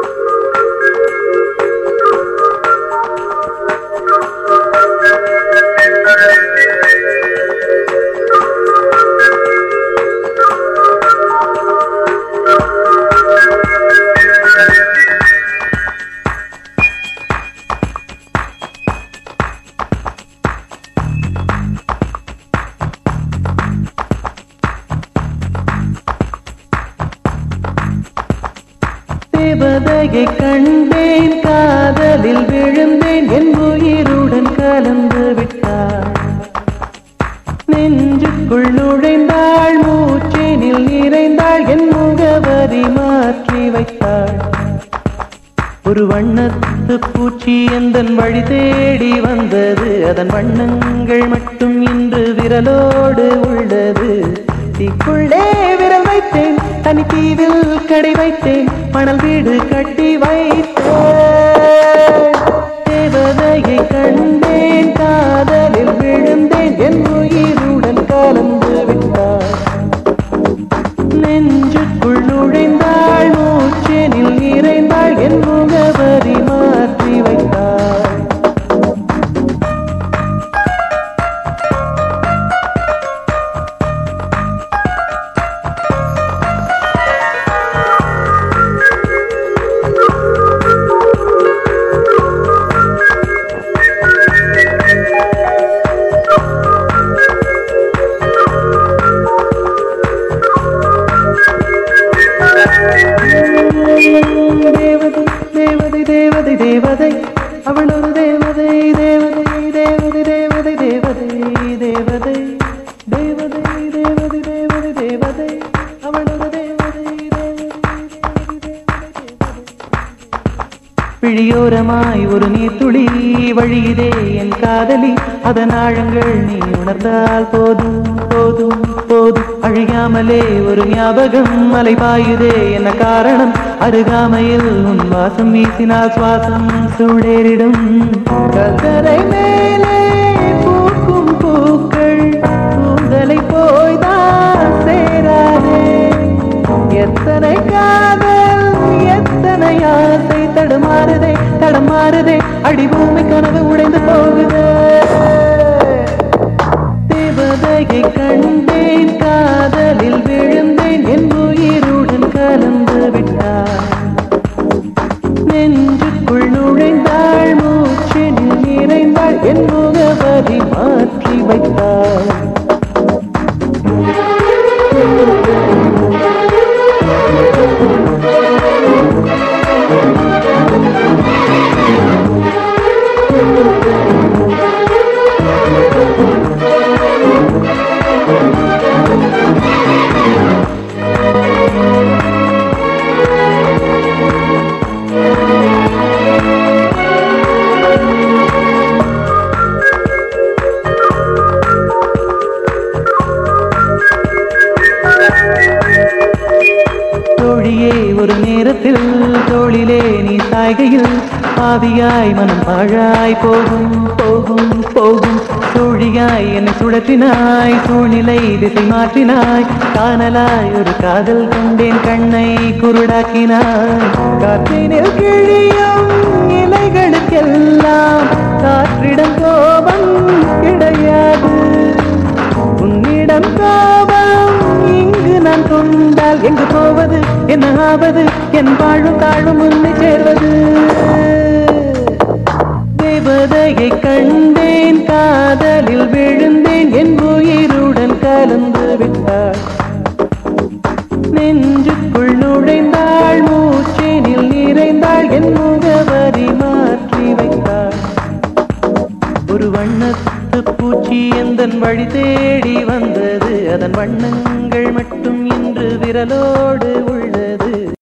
Thank you. தேவதையை கண்டேன் காதலில் விழுந்தேன் என் உயிருடன் கலந்து விட்டாள் நெஞ்சுக்குள் நுழைந்தாள் மூச்சினில் நிறைந்தாள் என் முகவரி மாற்றி வைத்தாள். ஒரு வண்ணத்து பூச்சி எந்தன் வழி தேடி வந்தது? அதன் வண்ணங்கள் மட்டும் இன்று விரலோடு உள்ளது. தீக்குள்ளே விரல் வைத்தேன் தனி தீவில் கடை வைத்தேன் மணல் வீடு கட்டி வைத்து செய்வதை பிழியோரமாய் ஒரு நீர்த்துளி வழியுதே என் காதலி. அதன் ஆழங்கள் நீ உணர்ந்தால் போதும் போதும் போதும். அழியாமலே ஒரு ஞாபகம் மலை பாயுதே என்ன காரணம்? அருகாமையில் உன் வாசம் வீசினால் சுவாசம் சூடேறிடும். கதரை மேலே தடுமாறுதே தடமாறுதே அடிபூமி கனவு உடைந்து போகுதே. தேவதையை கண்டேன் தோளிலே நீ சாய்கையில் பாவியாய் மனம் பாழாய் போகும் போகும் போகும். சூழியாய் என்னை சுழற்றினாய் சூழ்நிலை திசை மாற்றினாய். காணலாய் ஒரு காதல் கொண்டேன் கண்ணை குருடாக்கினாய். காற்றினில் கிழியும் என்ன ஆவது என் வாழும் தாழும் உன்னை சேர்வது. தேவதையை கண்டேன் காதலில் விழுந்தேன் என் உயிருடன் கலந்து விட்டாள் நெஞ்சுக்குள் நுழைந்தாள் மூச்சேனில் நிறைந்தாள் என் முகவரி மாற்றி வைத்தாள் ஒரு வண்ணத்து பூச்சி எந்தன் வழி தேடி வந்தது? அதன் வண்ணங்கள் மட்டும் என் திரளோடு உள்ள